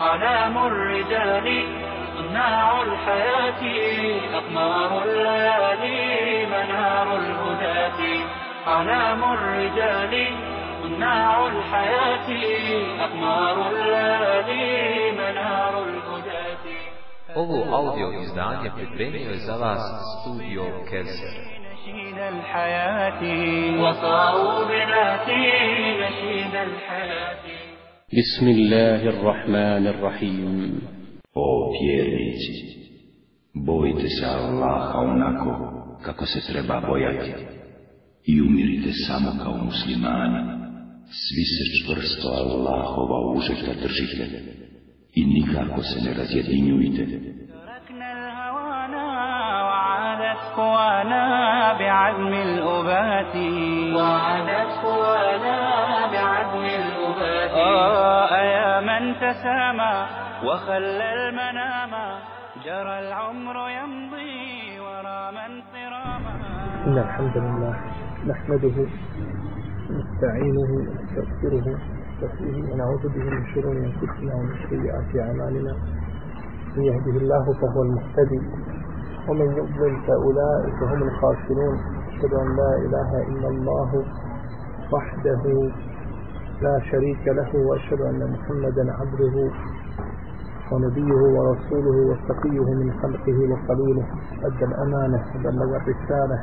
علام الرجال صناع الحياة أقمار الليالي منار الهداة. علام الرجال صناع الحياة أقمار الليالي منار الهداة. Ovo audio izdanje pripremio je za vas studio Kelser. نشيد الحياة. وصاروا بناتي نشيد الحياة. بسم الله الرحمن الرحيم O vjernici, bojte se Allaha onako kako se treba bojati i umirite samo kao muslimani. Svi se čvrsto Allahova užeta držite i nikako se ne razjedinjujte. تركنا الهوانا وعادت قوانا بعزم الأبات وعادت من تسامى وخلى المنام جرى العمر يمضي ورا من صراما. إن الحمد لله نحمده نستعينه ونستغفره ونستغفره ونعوذ به من شرور أنفسنا ومن سيئات أعمالنا. من يهده الله فهو المهتدي ومن يضلل فأولئك هم الخاسرون. أشهد أن لا إله إلا الله وحده لا شريك له وأشهد أن محمدا عبده ونبيه ورسوله وصفيه من خلقه وخليله أدى الأمانة وبلغ الرسالة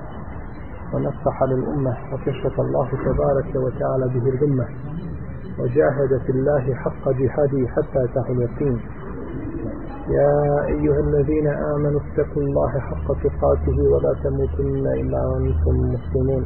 ونصح للأمة وكشف الله تبارك وتعالى به الأمة وجاهد في الله حق جهاده حتى أتاه اليقين. يا أيها الذين آمنوا اتقوا الله حق تقاته ولا تموتن إلا وأنتم مسلمون.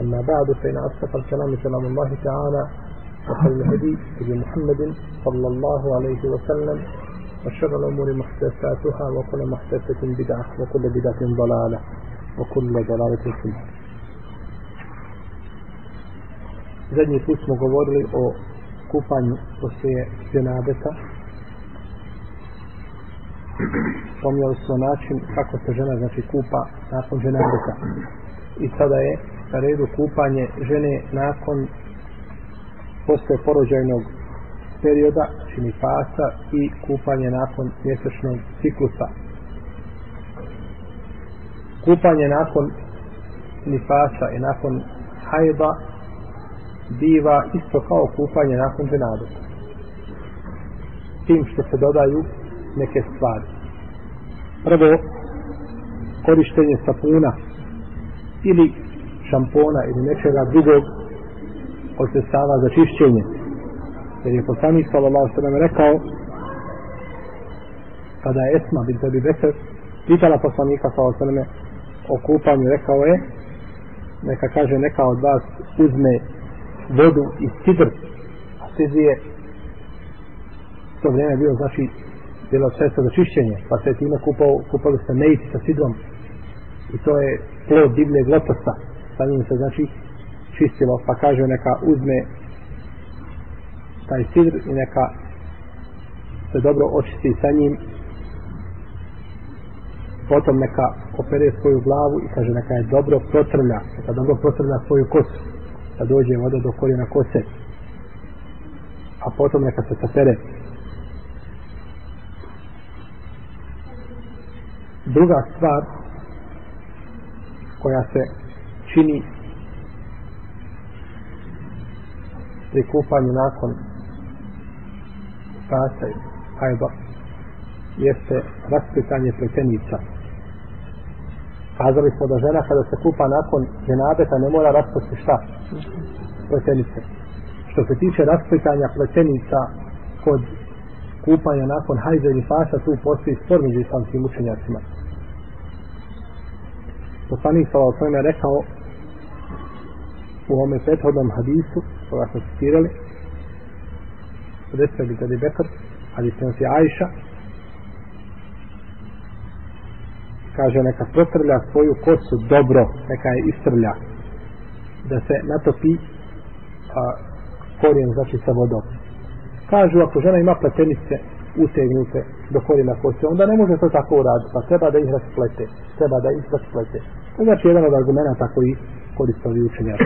أما بعد فإن أصدق الكلام كلام الله تعالى وخير الهدي هدي محمد صلى الله عليه وسلم وشر الأمور محدثاتها وكل محدثة بدعة وكل بدعة ضلالة وكل ضلالة في النار Zadnji put smo govorili o kupanju poslije dženabeta. Spomnjali smo način kako se žena znači kupa nakon dženabeta. I sada je na redu kupanje žene nakon posle porođajnog perioda, čini pasa i kupanje nakon mjesečnog ciklusa. Kupanje nakon nifasa i nakon hajba biva isto kao kupanje nakon dženadeta. Tim što se dodaju neke stvari. Prvo, korištenje sapuna ili šampona ili nečega drugog od sredstava za čišćenje. Jer je poslanik sallallahu sallam rekao kada je Esma bint Abi Bekr pitala poslanika sallallahu sallam o kupanju rekao je neka kaže neka od vas uzme vodu iz sidr a sidr je to vrijeme bio znači bilo sredstvo za čišćenje pa se time kupao, kupali se mejci sa sidrom. I to je plod divljeg lotosa sa njim se znači čistilo pa kaže neka uzme taj sidr i neka se dobro očisti sa njim. Potom neka opere svoju glavu i kaže neka je dobro protrlja neka dobro protrlja svoju kosu da dođe voda do korijena kose. A potom neka se sapere. Druga stvar koja se čini pri kupanju nakon spasa i hajba jeste raspitanje pletenica. Kazali smo da žena kada se kupa nakon ženabeta ne mora raspliti šta? Pletenice. Što se tiče raspitanja pletenica kod kupanja nakon hajza ili fasa, tu postoji spor među islamskim učenjacima. Poslanik sa svojim je rekao u ovome prethodnom hadisu koga smo citirali desio bi kada je Bekr hadis nosi Ajša kaže neka protrlja svoju kosu dobro neka je istrlja da se natopi a, korijen znači sa vodom. Kažu ako žena ima pletenice utegnute do korijena kose onda ne može to tako uraditi pa treba da ih rasplete treba da ih rasplete. To znači jedan od argumenta koji koristovi učenjaci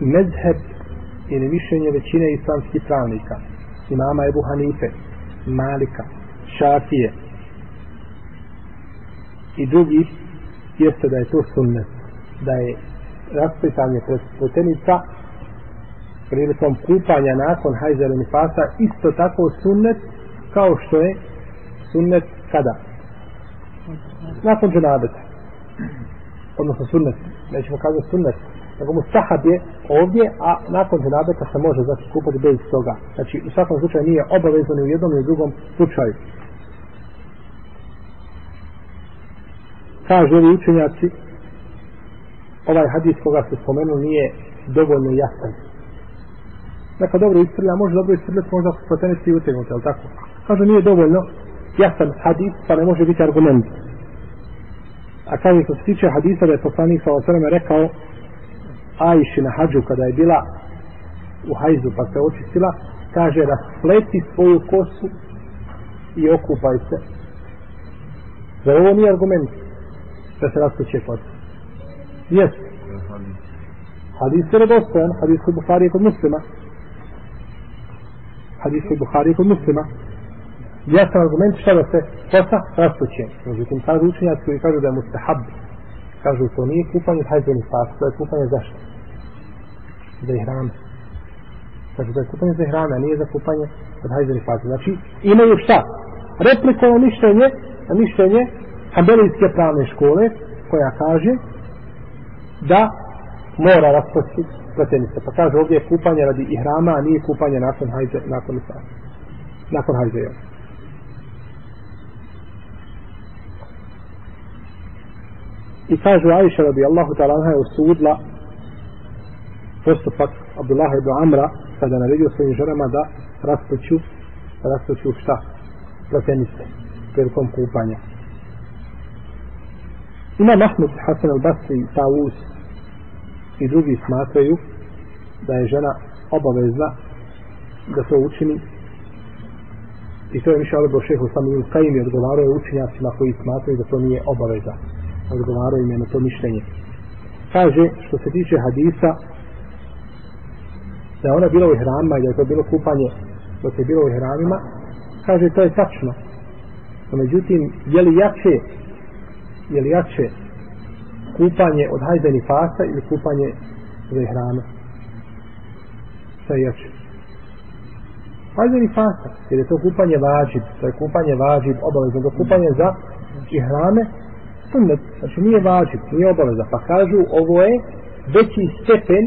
mezheb ili mišljenje većine islamskih pravnika imama Ebu Hanife Malika Šafije i drugi jeste da je to sunnet da je raspletanje pletenica prilikom kupanja nakon hajza ili nifasa isto tako sunnet kao što je sunnet kada? Nakon dženabeta odnosno sunnet nećemo kazati sunnet nego mustahab je ovdje a nakon dženabeta se može znači kupati bez toga. Znači u svakom slučaju nije obavezno ni u jednom ni u drugom slučaju. Kažu ovi učenjaci ovaj hadis koga se spomenu nije dovoljno jasan. Dakle, dobro isprlja, može dobro isprljati možda ako spotenici i utegnuti, ali tako? Kažu nije dovoljno jasan hadis pa ne može biti argument a kaže što se tiče hadisa da je poslanik sa osreme rekao Ajši na hađu kada je bila u hajzu pa se očistila kaže raspleti svoju kosu i okupaj se. Za ovo nije argument da se raspleće kosa? Jes hadis je redostojan hadis kod Buhari kod muslima. Hadis kod Buhari kod muslima jasan argument šta da se kosa rastuće međutim kažu učenjaci koji kažu da je mustahab kažu to nije kupanje hajzeni fas to je kupanje zašto za ihrame. kažu da je kupanje za ihrame, a nije za kupanje od hajzeni fas znači imaju šta Replikovo mišljenje mišljenje Hanbelijske pravne škole koja kaže da mora rasposti pletenice. Pa kaže ovdje je kupanje radi ihrama, a nije kupanje nakon hajde, nakon isana. Nakon hajde, jel? I kažu Aisha radi Allahu ta'ala anha je osudla postupak Abdullah ibn Amra kada naredio svojim ženama da raspoću raspoću šta? Pletenice prilikom kupanja. Ima Mahmud Hasan al-Basri i Tawus i drugi smatraju da je žena obavezna da to učini i to je više Alebo šehu sami i Kajim je odgovarao je učinjacima koji smatraju da to nije obaveza odgovarao im je na to mišljenje. Kaže što se tiče hadisa da je ona bila u hramima i da je to bilo kupanje dok je bilo u hramima, kaže to je tačno. No međutim je li jače je li jače kupanje od hajdeni fasa ili kupanje za ihrame šta je jače? Hajdeni fasa jer je to kupanje vađib to je kupanje vađib obavezno to kupanje za ihrame sunnet znači nije vađib nije obaveza pa kažu ovo je veći stepen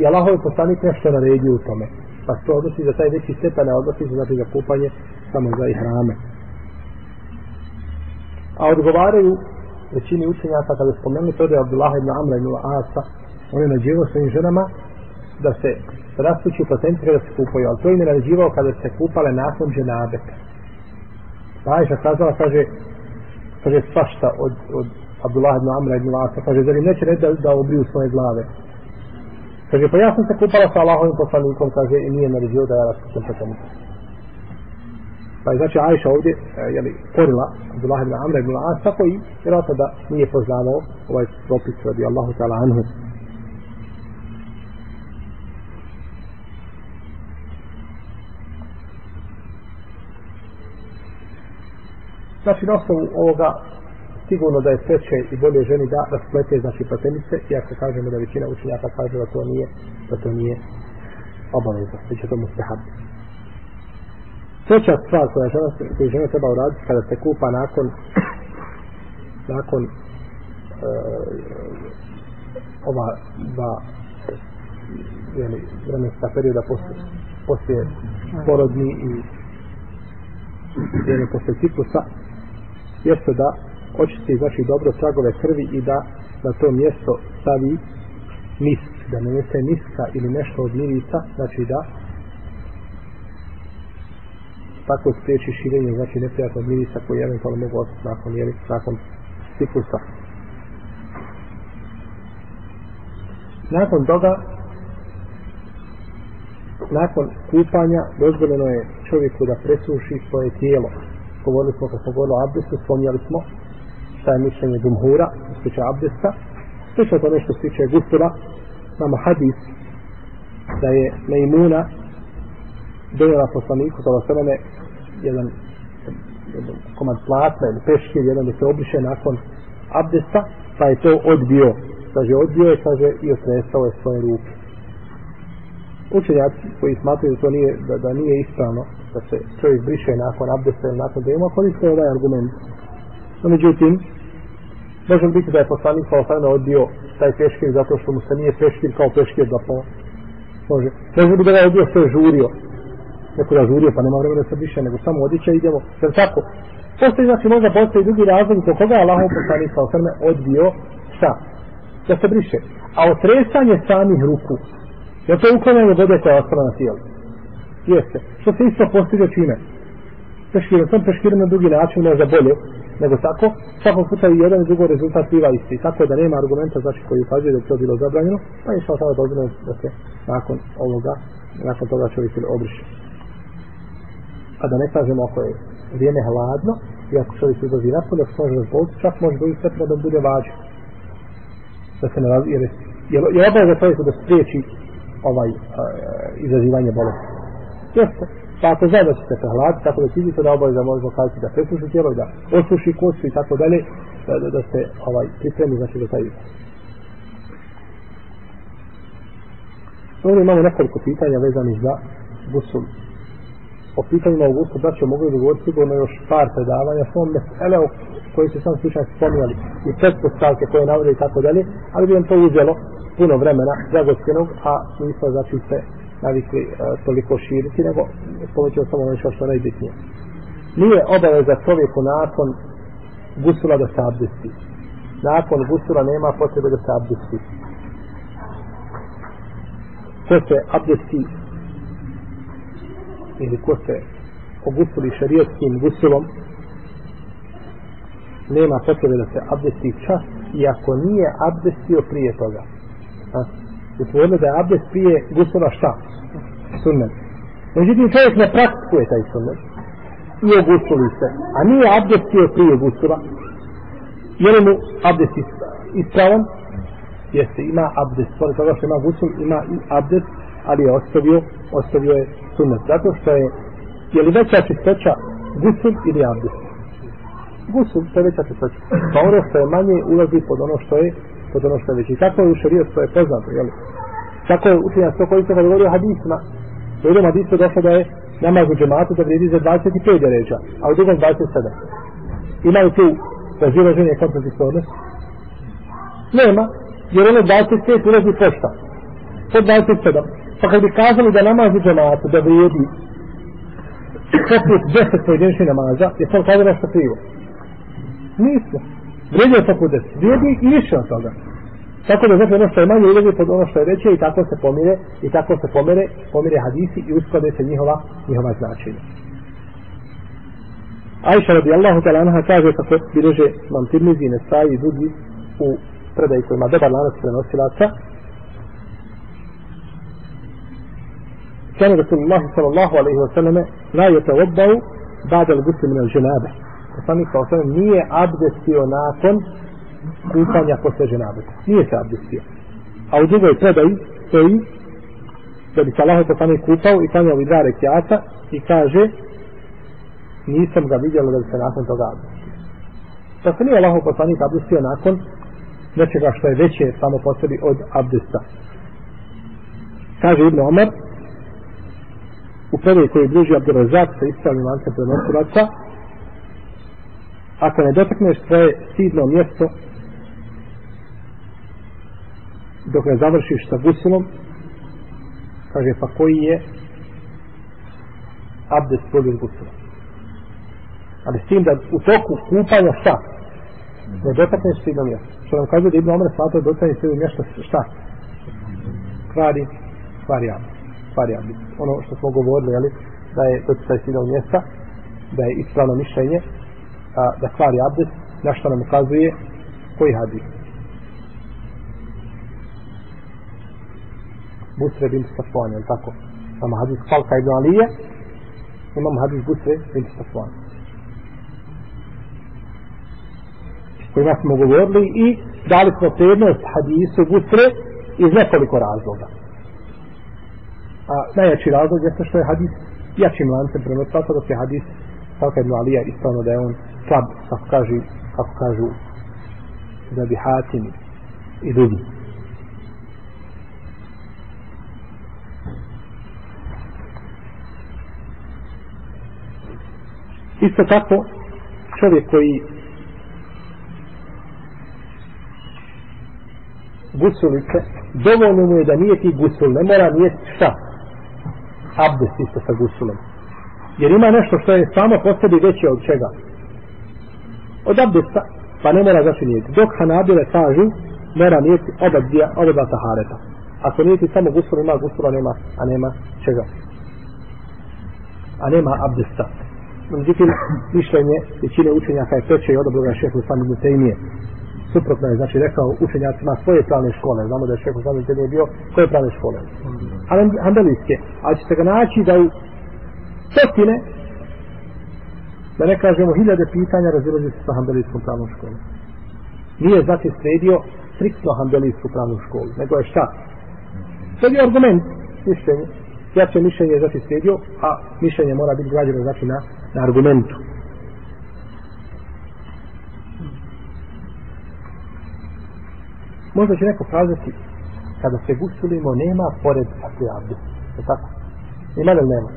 i Allahov poslanik nešto naredio u tome pa se to odnosi za taj veći stepen a odnosi se znači za kupanje samo za ihrame a odgovaraju većini učenjaka kada spomenu to da je Abdullah ibn Amra ibn Asa on je nađivo svojim ženama da se rastuću procenti kada se kupaju ali to im je kada se kupale nakon ženabeta. pa Ajša kazala kaže kaže svašta od, od Abdullah ibn Amra ibn Lasa, kaže zar im neće reći da, da obriju svoje glave kaže pa ja sam se kupala sa Allahovim poslanikom kaže i nije naredio da ja rastućem tomu. Pa je znači Ajša ovdje, e, je jeli, korila Abdullah ibn Amra ibn As, tako i vjerojatno da nije poznavao ovaj propis radi Allahu ta'ala anhu. Znači, na osnovu ovoga sigurno da je sreće i bolje ženi da rasplete znači platenice, iako kažemo da većina učenjaka kaže da to nije, da to nije obaveza, već je to mustahab. Treća stvar koja žena, koju žena treba uraditi kada se kupa nakon nakon e, ova dva jeli, vremenska perioda poslije, poslije porodni i jeli, poslije ciklusa jeste da očisti znači dobro tragove krvi i da na to mjesto stavi misk, da ne nese miska ili nešto od mirica, znači da tako spriječi širenje znači neprijatnog mirisa koji eventualno mogu ostati nakon, jeli, nakon ciklusa. Nakon toga, nakon kupanja, dozvoljeno je čovjeku da presuši svoje tijelo. Govorili smo, kad smo govorili o abdestu, spomnjali smo šta je mišljenje Dumhura, što se tiče abdesta. Slično to nešto se tiče gusula, nama hadis da je Mejmuna donijela poslaniku za vasreme jedan, jedan komad platna ili peškir, jedan da se obriše nakon abdesta, pa je to odbio. Kaže, odbio je, kaže, i otresao je svoje ruke. Učenjaci koji smatruju da to nije, da, da nije ispravno, da se čovjek briše nakon abdesta ili nakon dejuma, koriste ovaj argument. No, međutim, može biti da je poslanik kao sada odbio taj peškir zato što mu se nije peškir kao peškir da po može. Može biti da je odbio sve žurio. Neko da žurio pa nema vremena da se briše, nego samo odiće idemo. Jer tako, postoji znači možda postoji drugi razlog zbog koga je Allahov poslanik kao sada odbio šta? Da se briše. A otresanje samih ruku, je to uklanjanje vode koja je ostala na tijelu? Jeste. Što se isto postiže čime? Peškirom, sam peškirom na drugi način možda bolje, nego tako, svakog puta i jedan i drugo rezultat biva isti. Tako da nema argumenta znači koji ukazuje da je to bilo zabranjeno, pa je šao sada dozvoljeno da se nakon ovoga, nakon toga čovjek ili obriše. A da ne kažemo ako je vrijeme hladno, i ako čovjek izlazi napolje, ako se može razboliti, čak može doći svetra da bude važno. Da se ne razvije. jer, jer, obaveza obavlja čovjeku da spriječi ovaj uh, izazivanje bolesti. Jeste. Pa ako zna da ćete prehladiti, tako da ćete da obavlja možemo kazati da presuši tijelo i da osuši kosu i tako dalje, da, da, da se ovaj, pripremi znači za taj izraz. Ovdje imamo nekoliko pitanja vezanih za gusul. O pitanjima o gusul, da će mogu da govoriti sigurno još par predavanja, samo mesele o koji se sam slučaj spominjali i pretpostavke koje navode i tako dalje, ali bi vam to uzelo puno vremena dragocjenog, a nismo znači se navikli uh, toliko širiti, nego spomećemo samo nešto što je najbitnije. Nije obaveza čovjeku nakon gusula da se abdesti. Nakon gusula nema potrebe da se abdesti. Ko se abdesti ili ko se ogusuli šarijetskim gusulom, nema potrebe da se abdesti čas, iako nije abdestio prije toga. A? Utvorili da je abdest prije gusova šta? Sunnet. Međutim, čovjek ne praktikuje taj sunnet. I ogusuli se. A nije abdestio prije gusova. Je li mu abdest ispravan? Jeste, ima abdest. Pored toga što ima gusul, ima i abdest, ali je ostavio, ostavio je sunnet. Zato što je, je li veća čistoća gusul ili abdest? Gusul, to je veća čistoća. Pa ono što je manje ulazi pod ono što je pod ono što je veći. Tako je u šarijet što je poznato, jel? Tako je učenja sto koji se kad govori o hadisima. U jednom hadisu došlo da je namaz u džematu da vrijedi za 25 deređa, a u drugom 27. Ima li tu razilaženje kontradiktornost? Nema, jer ono 25 ulazi pošta. Pod 27. Pa kad bi kazali da namaz u džematu da vrijedi poput 10 pojedinčnih namaza, je to kada nešto krivo? Nismo Vredi je poput 10. Vredi i više od toga. Tako da znači ono što je manje ulazi pod ono što je veće i tako se pomire i tako se pomire, pomire hadisi i usklade se njihova, njihova značenja. Aisha radijallahu ta'ala anha kaže kako bilože vam tirmizi i nesaj i drugi u predaj kojima dobar lanac prenosilaca. كان رسول الله صلى الله عليه وسلم لا يتوضأ بعد الغسل من الجنابة. Poslanik sa osam nije abdestio nakon kupanja posle ženabe. Nije se abdestio. A u drugoj predaji stoji da bi se Allah poslanik kupao i klanjao i dva rekiata i kaže nisam ga vidjela da bi se nakon toga abdestio. Dakle, nije Allah poslanik abdestio nakon nečega što je veće samo po sebi od abdesta. Kaže Ibn Omar u predaj koji je bliži Abdurazak sa ispravnim lancem prenosilaca ako ne dotakneš svoje sidno mjesto dok ne završiš sa gusilom kaže pa koji je abdest bolje gusulom ali s tim da u toku kupanja šta? Ne dotakneš sidno mjesto. Što nam kaže da Ibn Omer smatra da dotakneš stidno mjesto šta? Kvari kvari abdest kvari abdest. Ono što smo govorili jeli, da je dotakneš sidno mjesta da je ispravno mišljenje a, da kvari abdest, na što nam ukazuje koji hadis. Busre bin Safwan, je tako? Imamo hadis Falka ibn Alije, imamo hadis Busre bin Safwan. kojima smo govorili i dali smo prednost hadisu Busre iz nekoliko razloga. A najjači razlog je što je hadis jačim lancem prenosilaca da se hadis Falka ibn Alija ispravno da je on slab, kako kažu, kako kažu da bi hatim i drugi. Isto tako, čovjek koji gusulice, dovoljno mu je da nije ti gusul, ne mora nije šta? Abdest isto sa gusulom. Jer ima nešto što je samo po sebi veće od čega? Od abdesta, pa ne mora znači nijeti. Dok Hanabile kažu, mora nijeti oba, dvije, oba dva tahareta. Ako nijeti samo gusul, ima gusula, nema, a nema čega? A nema abdesta. Međutim, mišljenje većine učenjaka je preče i odobroga šefu sami mu tejmije. Suprotno je, znači, rekao učenjacima svoje pravne škole. Znamo da je šefu sami tejmije bio koje pravne škole? Hanbelijske. Ali ćete ga naći da u stotine da ne kažemo hiljade pitanja razilazi se sa hambelijskom pravnom školom. Nije znači sredio striktno hambelijsku pravnu školu, nego je šta? Sredio argument, mišljenje. Jače mišljenje je znači sredio, a mišljenje mora biti građeno znači na, na argumentu. Možda će neko kazati, kada se gusulimo, nema pored abdest. Je tako? Ima li nema?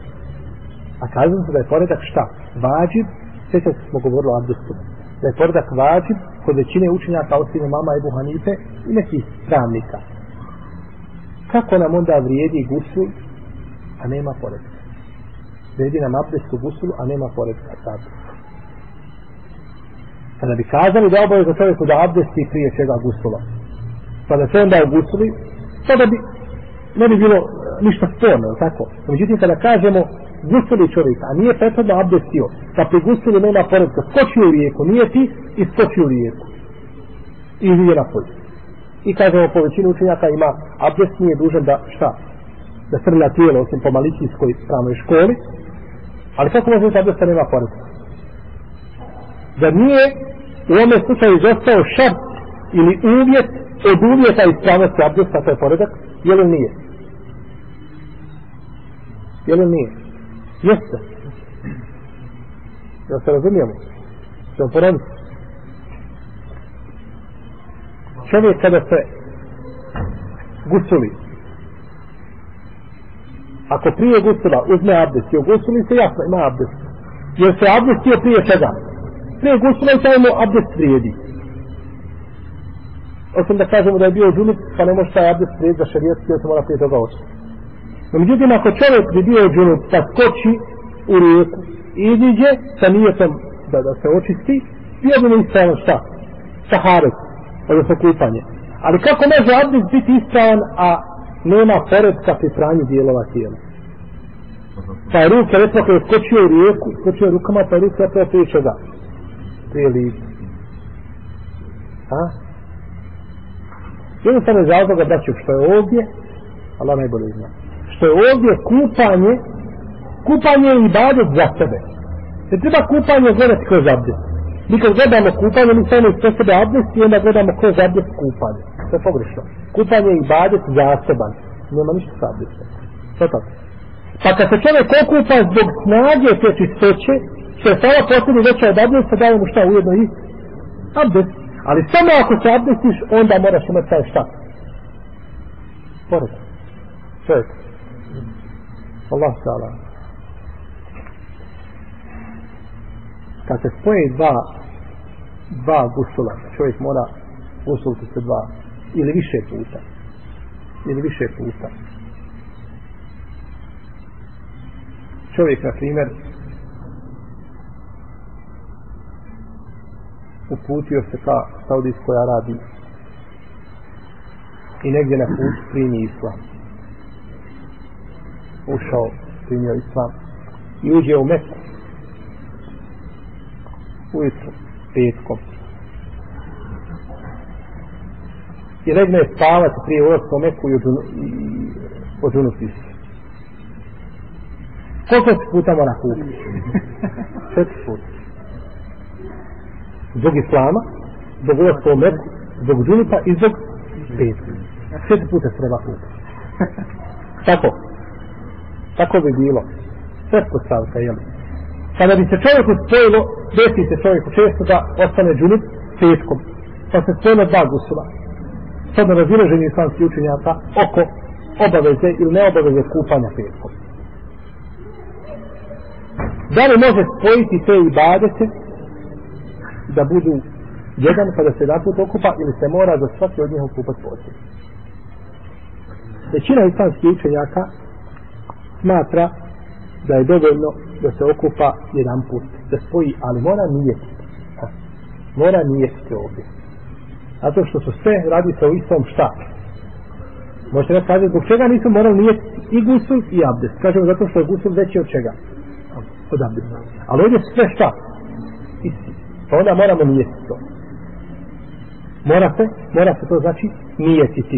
A kazali se da je poredak šta? Vađib, sve smo govorili o abdestu. Da je poredak vađib kod većine učenjaka osim mama Ebu Hanife i nekih pravnika. Kako nam onda vrijedi gusul, a nema poredka? Vrijedi nam abdest u gusulu, a nema poredka. Tako. Kada bi kazali da oboje za čovjeku da abdesti prije čega gusula, pa da se onda gusuli, tada bi ne bi bilo ništa sporno, tako? Međutim, kada kažemo gusili čovjek, a nije prethodno abdestio, pa pri gusili nema poredka, skočio u rijeku, nije ti i skočio u rijeku. I nije na polju. I kažemo, po većinu učenjaka ima abdest, nije dužan da šta? Da srlja tijelo, osim po malicijskoj pravnoj školi. Ali kako može biti abdest, nema poredka? Da nije u ovome slučaju izostao šart ili uvjet od uvjeta ispravnosti abdesta, to je poredak, je li nije? Je li nije? Jeste. Ja se razumijemo. Što ponoviti. Čovjek kada se gusuli, ako prije gusula uzme abdest i gusuli se jasno ima abdest. Jer se abdest je prije čega? Prije gusula i taj mu abdest vrijedi. Osim da kažemo da je bio džunup, pa ne može taj abdest vrijedi za šarijetski, jer se mora prije toga očiti. No, međutim, ako čovjek bi bio džunup, pa skoči u rijeku i iziđe sa nijetom da, da se očisti, bio bi ispravan šta? Saharet, odnosno kupanje. Ali kako može abdest biti ispravan, a nema poredka pri pranju dijelova tijela? Pa je ruke, rekla kada je skočio u rijeku, skočio rukama, pa je ruke, rekla prije čega? Prije lica. Ha? Jednostavno je zalboga, braću, što je ovdje, Allah najbolje zna što je ovdje kupanje kupanje je ibadet za sebe. Ne treba kupanje gledati kroz abdest. Mi kad gledamo kupanje mi samo iz sebe abdest i onda gledamo kroz abdest kupanje. To je pogrešno. Kupanje je ibadet zaseban. Nema ništa sa abdestom. To tako. Pa kad se čovjek okupa zbog snage te čistoće što je sada posljednji veća od abdesta daje mu šta ujedno i abdest. Ali samo ako se abdestiš onda moraš imati taj šta poredak. Čovjek. Allah ta'ala. Kad se spoje dva, dva gusula, čovjek mora gusuliti se dva, ili više puta. Ili više puta. Čovjek, na primjer, uputio se ka Saudijskoj Arabiji i negdje na put primi islam ušao, primio islam i uđe u Meku. ujutru, petkom. I legne spavati prije ulaska u Meku i odžunuti se. Koliko se puta mora kupiti? Četiri puta. Zbog islama, zbog ulaska u Meku, zbog džunuta i zbog petka. Četiri puta se treba kupiti. Tako. Tako bi bilo. Sve postavka, jel? Kada bi se čovjeku spojilo, desi se čovjeku često da ostane džunut petkom. Pa se spojilo dva gusula. Sad na razilaženju islamski učenjaka oko obaveze ili neobaveze kupanja petkom. Da li može spojiti te ibadete da budu jedan pa kada se jedan put okupa ili se mora za svaki od njih okupati posljed. Većina islamskih učenjaka smatra da je dovoljno da se okupa jedan put, da spoji, ali mora nijetiti. Mora nijetiti ovdje. Zato što su sve radi sa istom šta. Možete reći, kazati, zbog čega nisu morali nijetiti i gusul i abdest. Kažemo zato što je gusul veći od čega? Od abdesta. Ali ovdje su sve šta? Isti. Pa onda moramo nijetiti to. Mora se, mora se to znači nijetiti.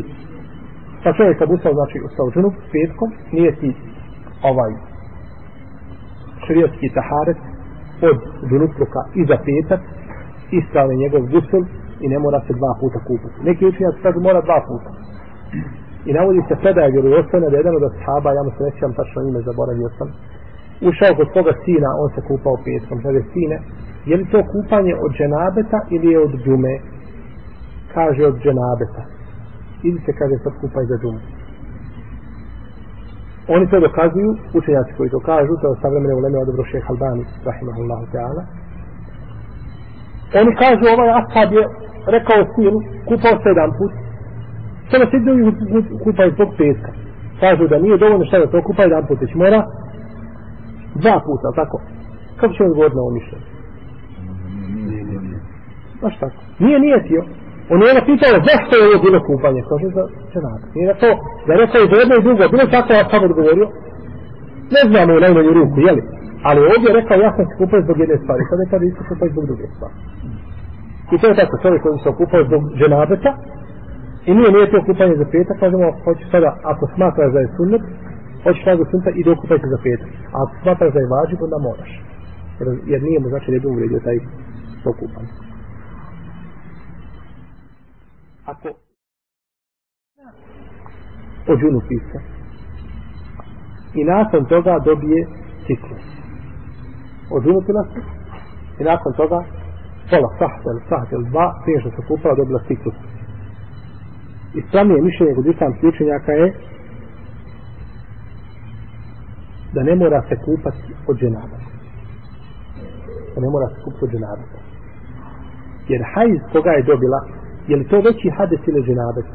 Pa čovjek kad ustao, znači ustao ženu petkom, nijeti ovaj šrijatski taharet od džunutluka i za petak, isprave njegov gusul i ne mora se dva puta kupati. Neki učenjaci kažu mora dva puta. I navodi se predaje vjerovostane da jedan od ashaba, ja mu se nećem tačno ime, zaboravio sam, ušao kod svoga sina, on se kupao petkom, kaže sine, je li to kupanje od dženabeta ili je od džume? Kaže od dženabeta. Ili se kaže sad kupaj za džumu. Oni to dokazuju, učenjaci koji to kažu, to je savremene uleme od dobro šeha Albani, rahimahullahu ta'ala. Oni kažu, ovaj ashab je rekao sinu, kupao se jedan put, sada se idu kupaj zbog petka. Kažu da nije dovoljno šta da to kupa jedan put, već mora dva puta, tako? Kako će on govoriti na ovo mišljenje? Baš tako. Nije nijetio. On je ono pitao zašto je ovo bilo kupanje. Kaže za dženabe. Nije rekao, da je rekao za jedno i drugo. Bilo tako ja sam odgovorio. Ne znamo u najmanju ruku, jeli? Ali ovdje je rekao, ja sam se kupao zbog jedne stvari. Sada je kada isto kupao zbog druge stvari. I to je tako, čovjek koji se okupao zbog dženabeta, i nije nije to kupanje za petak, pa kažemo, hoće sada, ako smatraš da je sunnet, hoćeš sada do sunnet i dokupaj se za petak. A ako smatraš da je važib, onda moraš. Jer, jer nije mu znači ne bi uvredio taj to kupanje. Ako ođunu pisa i nakon toga dobije ciklus. Ođunu pila se i nakon toga pola sahtel, sahtel dva, prije što se kupala dobila ciklus. Ispravnije mišljenje kod islamskih učenjaka je da ne mora se kupati od dženaba. Da ne mora se kupati od dženaba. Jer hajz koga je dobila, je li to veći hades ili dženabet?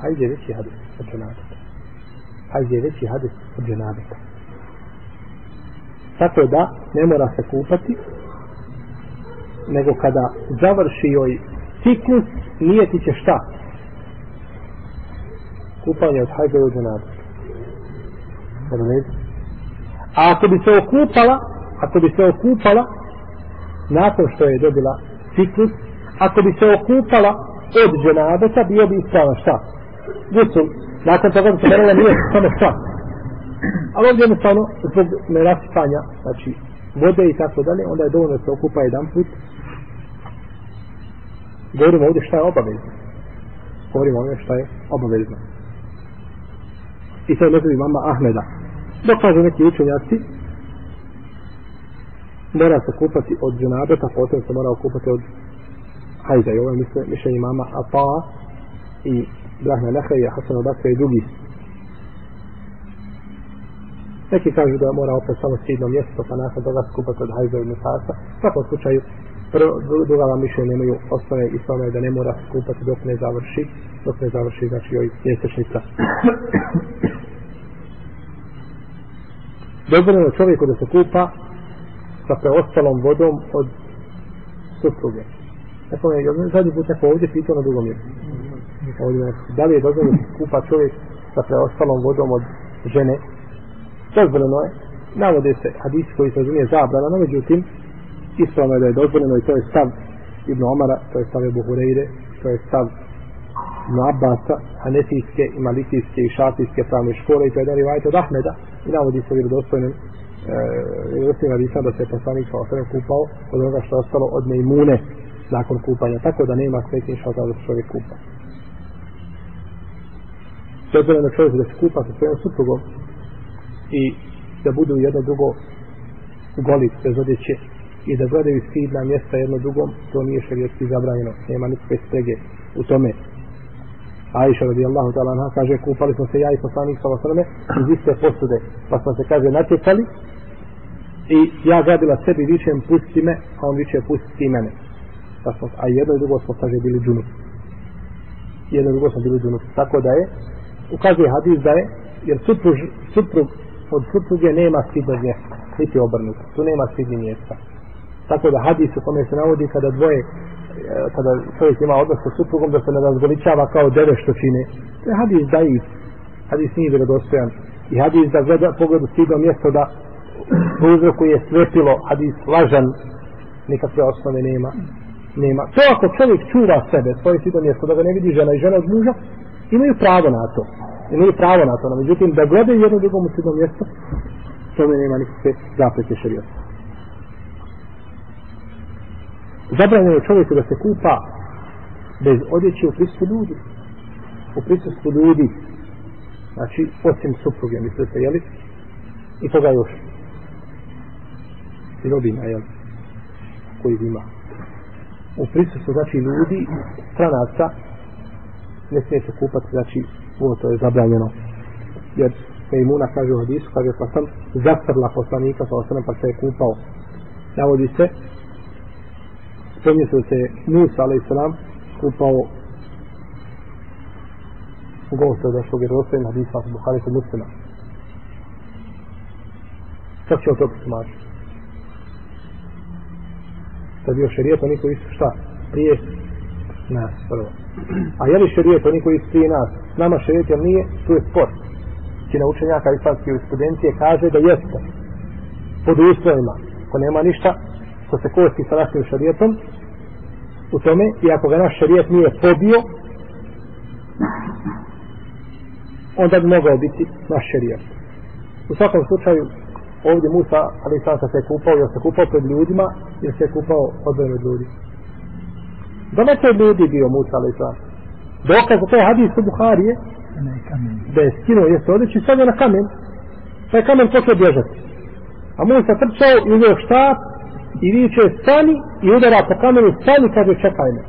Hajde je veći hades od dženabeta. Hajde je veći hades od dženabeta. Tako da ne mora se kupati, nego kada završi joj ciklus, nije ti će šta? Kupanje od hajde od dženabeta. A ako bi se okupala, ako bi se okupala, nakon što je dobila ciklus, ako bi se okupala od dženabeta, bio bi ispravan šta? Gusul. Nakon toga bi se merila nije samo šta? Ali ovdje jednostavno, zbog nerasipanja, znači, vode i tako dalje, onda je dovoljno da se okupa jedan put. Govorimo ovdje šta je obavezno. Govorimo ovdje šta je obavezno. I to je nezvi imama Ahmeda. Dok kažu neki učenjaci, mora se kupati od džunabeta, potom se mora okupati od hajza. I ovo je misle, mišljenje mama Ata i Brahna Nehaja, Hasan Obasra i drugi. Neki kažu da mora opet samo stidno mjesto, pa nakon toga skupa kod hajza i nefasa. U svakom slučaju, prvo, druga vam mišljenje nemaju osnove i svome da ne mora skupati dok ne završi, dok ne završi, znači joj mjesečnica. Dozvoljeno čovjeku da se kupa sa preostalom vodom od supruge. Neko je zadnji put neko ovdje pitao na drugom mjestu. Ovdje ne, da li je dozvoljeno kupa čovjek sa preostalom vodom od žene? Dozvoljeno je. Navode se hadis koji se razumije zabrana, no međutim, ispravno je da je dozvoljeno i to je stav Ibn Omara, to je stav Ebu Hureyre, to je stav Ibn Abbasa, Hanefijske i Malikijske i Šafijske pravne škole i to je da rivajt od Ahmeda i navodi se vjerodostojnim e, vjerodostojnim hadisa da se je poslanik sa osvrame kupao od onoga što je ostalo od Mejmune nakon kupanja, tako da nema smetnje što da se čovjek kupa. Dozvoljeno čovjek da se kupa sa svojom suprugom i da budu jedno drugo goli bez odjeće i da gledaju stidna mjesta jedno drugom, to nije šarijetski zabranjeno, nema nikakve stege u tome. Aisha radijallahu ta'ala anha kaže, kupali smo se ja i poslanik sa vasrme iz iste posude, pa smo se kaže natjecali i ja gradila sebi vičem pusti me, a on viče pusti mene. Pa smo, a jedno i drugo smo kaže bili džunup. Jedno i drugo smo bili džunup. Tako da je, ukazuje hadis da je, jer suprug, suprug od supruge nema stidnog mjesta, niti obrnuto. Tu nema stidnog mjesta. Tako da hadis u kome se navodi kada dvoje, e, kada čovjek ima odnos sa suprugom da se ne razgoličava kao deve što čine. To je hadis da i hadis nije vjerodostojan. I hadis da gleda pogledu stidno mjesto da uzrokuje svetilo, hadis lažan, nikakve osnove nema. Nema. To ako čovjek čuva sebe, svoje sito mjesto, da ga ne vidi žena i žena od muža, imaju pravo na to. Imaju pravo na to. No, međutim, da gledaju jedno drugom u sito mjesto, tome nema nikakve zapreke šarijata. Zabranjeno je čovjeku da se kupa bez odjeće u prisustvu ljudi. U prisustvu ljudi. Znači, osim supruge, mislite, jeli? I toga još. I jeli? Koji ima. U prisustvu, znači, ljudi, stranaca, ne smije se kupati, znači, ovo to je zabranjeno. Jer Mejmuna kaže u hadisu, kaže, pa sam zastrla poslanika, sa osanem, pa se je kupao. Navodi se, spominje se da se Musa a.s. kupao u gosta da što vjerovostaje na hadisa od Buhari kod muslima. Kako će on to postumačiti? To je bio šerijet, oni koji su šta? Prije nas, prvo. A je li šerijet, oni koji su prije nas? Nama šerijet, jel nije, tu je sport. Čina učenjaka islamske jurisprudencije kaže da jeste. Pod uslovima. Ako nema ništa, ko se kosti sa našim šerijetom u tome, i ako ga naš šerijet nije pobio, onda bi mogao biti naš šerijet. U svakom slučaju, ovdje Musa, ali sam se kupao, jer se kupao pred ljudima, jer se kupao odvojen od ljudi. Domaće od ljudi bio Musa, ali sam. Dokaz za to je hadis u Buharije, da je skinuo jeste odjeći, sad je na kamen, pa je kamen počeo bježati. A Musa trčao i uzeo štap i viče stani! I udara po kamenu stani! kaže čekaj me.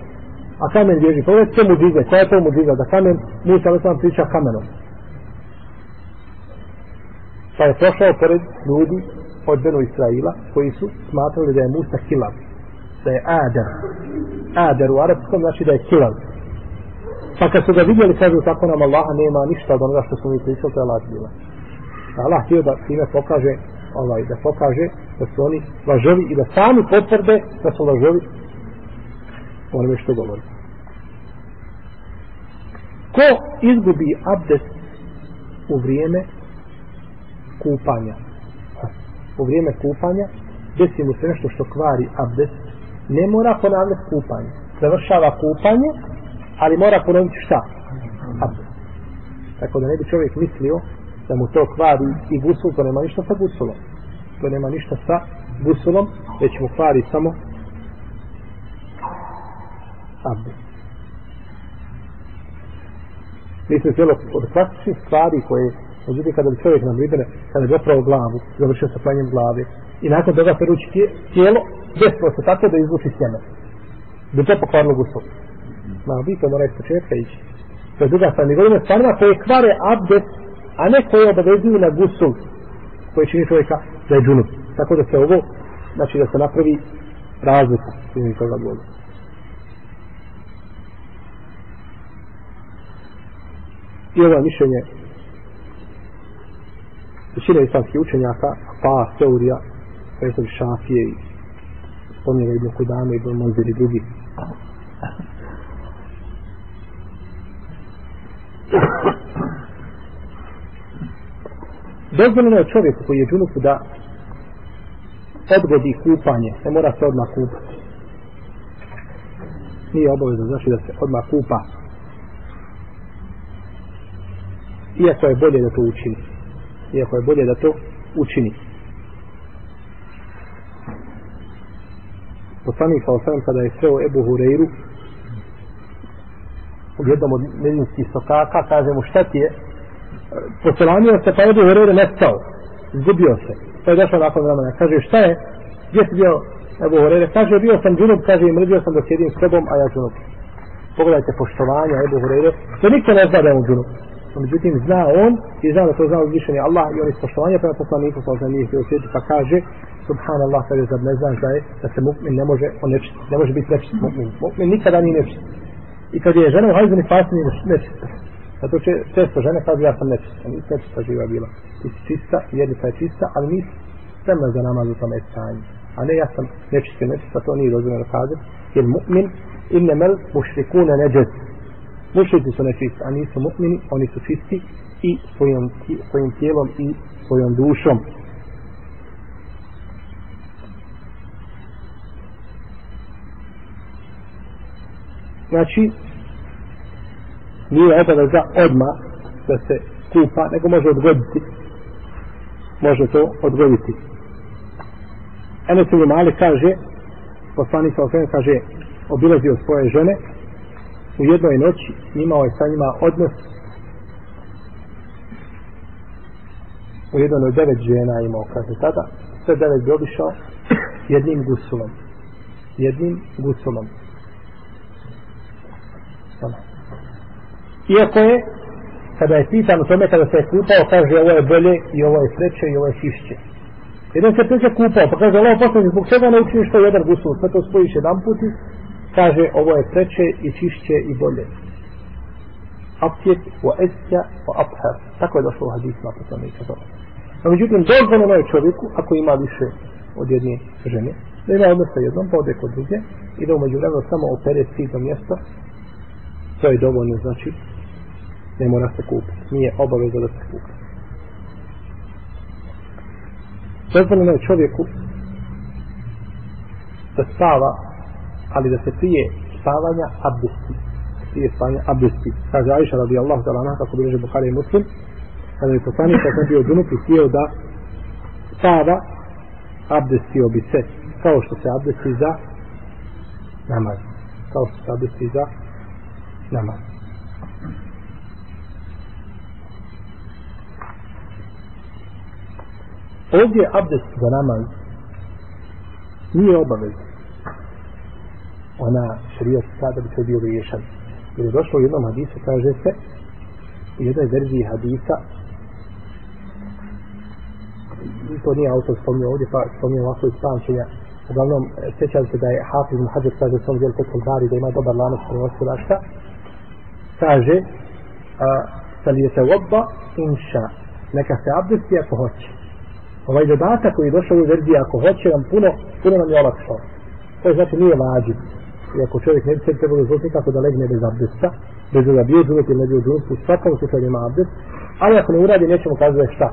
A kamen bježi. Pa ovo je to muđiza koja je to muđiza da kamen? Musa ali sam priča kamenom pa je prošao pored ljudi od Benu Israila koji su smatrali da je Musa kilav da je Adar Adar u arapskom znači da je kilav pa kad su ga vidjeli kažu tako nam Allaha nema ništa od onoga što smo mi pričali to je laž bila. Allah htio da time pokaže ovaj, da pokaže da su oni lažovi i da sami potvrde da su lažovi onome što govori. Ko izgubi abdest u vrijeme kupanja? U vrijeme kupanja desi mu se nešto što kvari abdest, ne mora ponavljati kupanje. Završava kupanje, ali mora ponoviti šta? Abdest. Tako da ne bi čovjek mislio da mu to kvari i gusul, to nema ništa sa gusulom. To nema ništa sa gusulom, već mu kvari samo abdest. Mislim, cijelo od klasičnih stvari koje, međutim, kada bi čovjek nam ribene, kada bi opravo glavu, završio sa planjem glave, i nakon toga perući tijelo, desilo se tako da izluči sjeme. Bi to pokvarilo gusul. Ma, vi to mora iz početka ići. To je druga stvar. Mi govorimo stvarima koje kvare abdest a ne koje obavezuju na gusul koje čini čovjeka da je džunup. Tako da se ovo, znači da se napravi razlika između toga dvoga. I ovo mišljenje većina islamskih učenjaka, pa teorija, profesor Šafije i spomnjega Ibn Kudame, Ibn Manzir i drugi. Dozvoljeno je čovjeku koji je džunupu da odgodi kupanje, ne mora se odmah kupati. Nije obavezno, znači da se odmah kupa. Iako je bolje da to učini. Iako je bolje da to učini. Poslanik sa osam kada je sreo Ebu Hureyru u jednom od medinskih sokaka, kaže mu šta ti je? poselanio se pa Ebu Hureyru nestao. Zgubio se. To je došao nakon vremena. Kaže šta je? Gdje si bio Ebu Hureyre? Kaže bio sam džunub, kaže i mrzio sam da sjedim s tobom, a ja džunub. Pogledajte poštovanja Ebu Hureyre. To niko ne zna da je on džunub. Međutim, zna on i zna da to zna uzvišenje Allah i on iz poštovanja prema poslaniku sa ozna nije htio svijetu pa kaže Subhanallah, kaže, zar ne znaš da je da se mu'min ne može onečit, ne može biti nečit mu'min. Mu'min nikada nije nečit. I kad je žena u hajzini fasni nije nečit. Zato će često žene kažu ja sam nečit, a nisi nečita živa bila. Ti si čista, jednica je čista, ali nisi spremna za namaz u tome stanju. A ne ja sam nečist, nečista to nije dozvoljeno kazati. Jer mu'min innemel mušrikune neđez. Mušrici su nečisti, a nisu mu'mini, oni su čisti i svojim, svojim tijelom i svojom dušom. Znači, nije obaveza odma da se kupa, nego može odgoditi. Može to odgoditi. Enes ibn Malik kaže, poslanik sa kaže, obilazio svoje žene, u jednoj noći imao je sa njima odnos u jednoj od devet žena imao, kaže tada, sve devet bi obišao jednim gusulom. Jednim gusulom. Samo. Iako je, kada je pitan o tome, kada se je kupao, kaže ovo je bolje i ovo je sreće i ovo je čišće. Jedan se priče kupao, pa kaže Allah poslani, zbog čega ne učiniš to jedan gusul, sve to spojiš jedan put i kaže ovo je sreće i čišće i bolje. Aptijet wa esja wa abhar. Tako je došlo u hadisma poslanika toga. No, međutim, dozvoljeno je čovjeku, ako ima više od jedne žene, da ima odnos sa jednom, pa ode kod druge, i da umeđu vremenu samo opere cizo mjesto, to je dovoljno, znači, ne mora se kupiti. Nije obaveza da se kupi. Dozvoljeno je čovjeku da spava, ali da se prije spavanja abdesti. Prije spavanja abdesti. Kaže Aisha radi Allah da lana, kako bilože Bukhari i Muslim, kada je poslanik kad sam bio džunup i htio da spava, abdestio bi se kao što se abdesti za namaz. Kao što se abdesti za namaz. Ovdje abdest za namaz nije obaveza. Ona šarijaska da bi se bio riješan. Jer je došlo u jednom hadisu, kaže se, u jednoj verziji hadisa, i to nije autor spomnio ovdje, pa spomnio ovako iz pamćenja, uglavnom, sjećam se da je Hafiz Muhađer kaže u svom dijelu Tekul Bari, da ima dobar lanac prenosi vašta, kaže, a, sali je se obba, inša, neka se abdesti ako hoće ovaj dodatak koji je došao u verziji ako hoće nam puno, puno nam je olakšao. To je znači nije vađiv I ako čovjek ne bi se trebalo dozvoliti kako da legne bez abdesta, bez da bio džunup ili ne bio džunup, u svakom slučaju ima abdest, ali ako ne uradi nećemo kazati šta.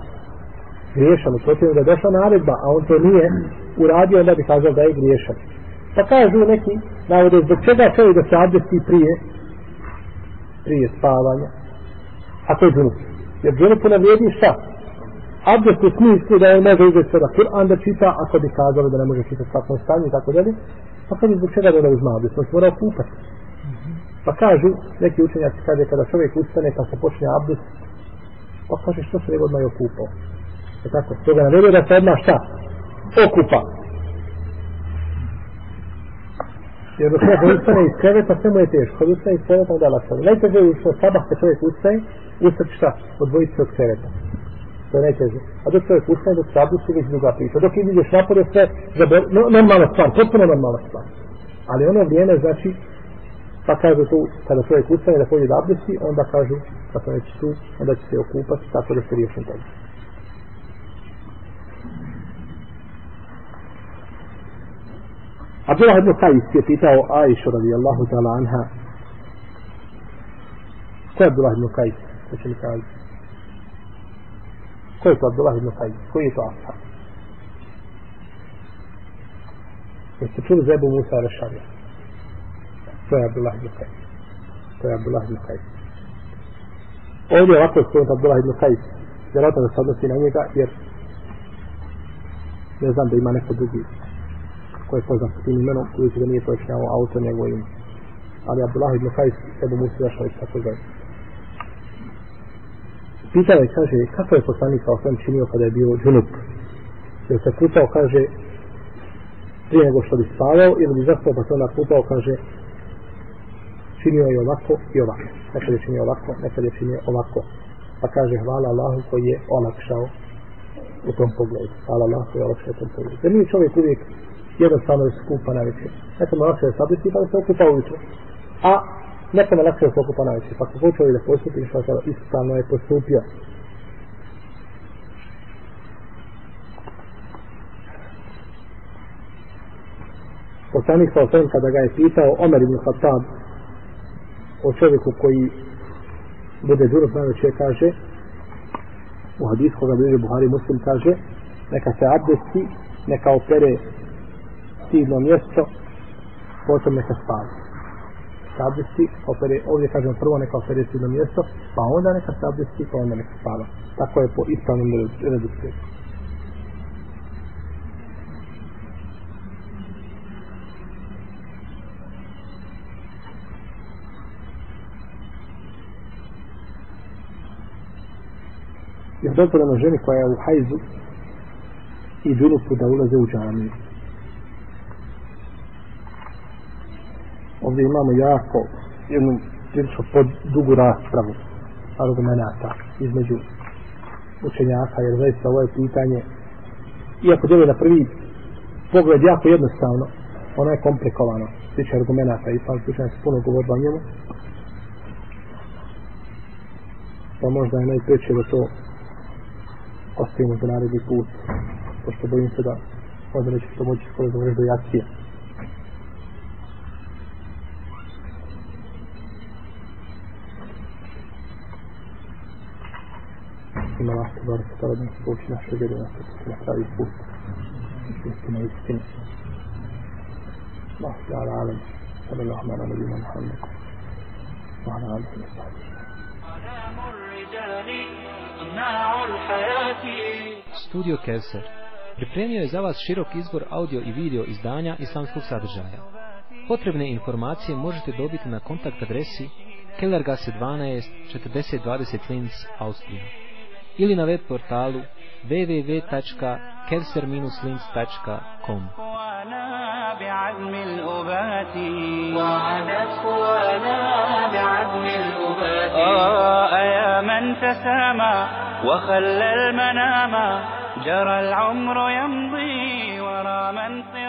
Griješan, u protivnom da je došla naredba, a on to nije uradio, onda bi kazao da je griješan. Pa kažu neki, navode, zbog čega čovjek da se abdesti prije, prije spavanja, a to je džunup. Jer džunetu ne vrijedi šta? abdest u smislu da je može uzeti sada Kur'an da čita, ako bi kazali da ne može čitati svakom stanju i tako dalje, pa kad je zbog čega da ne uzma abdest, on se mora kupati. Pa kažu, neki učenjaci kaže, kada čovjek ustane pa se počne abdest, pa kaže što se nego odmah je okupao. E tako, to ga naredio da se odmah šta? Okupa. Jer dok čovjek ustane iz kreveta, sve mu je teško. Kad ustane iz kreveta, onda lakše. Najteže je što sabah kad čovjek ustane, ustati šta? Odvojiti se od kreveta to je najteže. A dok čovjek ustane, dok sabu su već druga priča. Dok ideš napolje, sve zabor... no, normalna stvar, potpuno normalna stvar. Ali ono vrijeme, znači, pa kažu tu, kada čovjek ustane da pođe da abdesti, onda kažu, pa sam već tu, onda će se okupati, tako da se riješim toga. Abdullah ibn Qais je pitao Aishu radijallahu ta'ala anha ko je Abdullah ibn Qais? Ko će mi kazi? Ko je to Abdullah ibn Qais? Koji je to ashab? Jeste čuli za Ebu Musa Rešarija? To je Abdullah ibn Kajs. To je Abdullah ibn Kajs. Ovdje je ovako spomenut Abdullah ibn Kajs. Vjerojatno da se odnosi na njega, jer ne znam da ima neko drugi koji je poznat s tim imenom, koji se da nije pojašnjavao auto nego ime. Ali Abdullah ibn Kajs, Ebu Musa Rešarija, tako zove. Pitao je, kaže, kako je poslanik sa osam činio pa kada je bio džunup? Jer se kutao, kaže, prije nego što bi spavao, ili bi zaspao, pa se onda kutao, kaže, činio je ovako i ovako. Nekad je činio ovako, nekad je činio ovako. Pa kaže, hvala Allahu koji je olakšao u tom pogledu. Hvala Allahu koji je olakšao u tom pogledu. Jer nije čovjek uvijek jednostavno je skupa na večer. Nekad mora se je sabriti, pa se okupa ujutro. A nekome lakše se okupa najviše. Pa kako čovjek da postupi, što je ispravno je postupio. Poslanik sa osvijem kada ga je pitao Omer ibn Khattab o čovjeku koji bude durof najveće kaže u hadisu koga bliže Buhari Muslim kaže neka se abdesti, neka opere stidno mjesto, potom neka spavi. Se abdesti, opere, ovdje kažem prvo neka opere stidno mjesto, pa onda neka se abdesti, pa onda neka spava. Tako je po ispravnom redu svijetu. je dozvoljeno ženi koja je u hajzu i džunupu da ulaze u džamiju. Ovdje imamo jako jednu prilično pod dugu raspravu argumenata između učenjaka, jer zaista ovo je pitanje iako djeluje na prvi pogled jako jednostavno, ono je komplikovano. Tiče argumenata i sam slučaj se puno govorilo o njemu. Pa možda je najpreće da to ostavimo za naredni put pošto bojim se da možda neće to moći skoro završi do jacije ima Allah te bar se tada da nas pouči naše vjere na se na pravi put istina istina Allah te ala alam sallallahu ala nabina Muhammed wa ala alihi wa sahbihi أعلام الرجال صناع الحياة Studio Kevser pripremio je za vas širok izbor audio i video izdanja islamskog sadržaja. Potrebne informacije možete dobiti na kontakt adresi Kellergasse 12 4020 Linz, Austrija Ili na web portalu www.kevser-linz.com الأبات الأبات آه يا من تسامى وخلى المنام جرى العمر يمضي ورا من صراما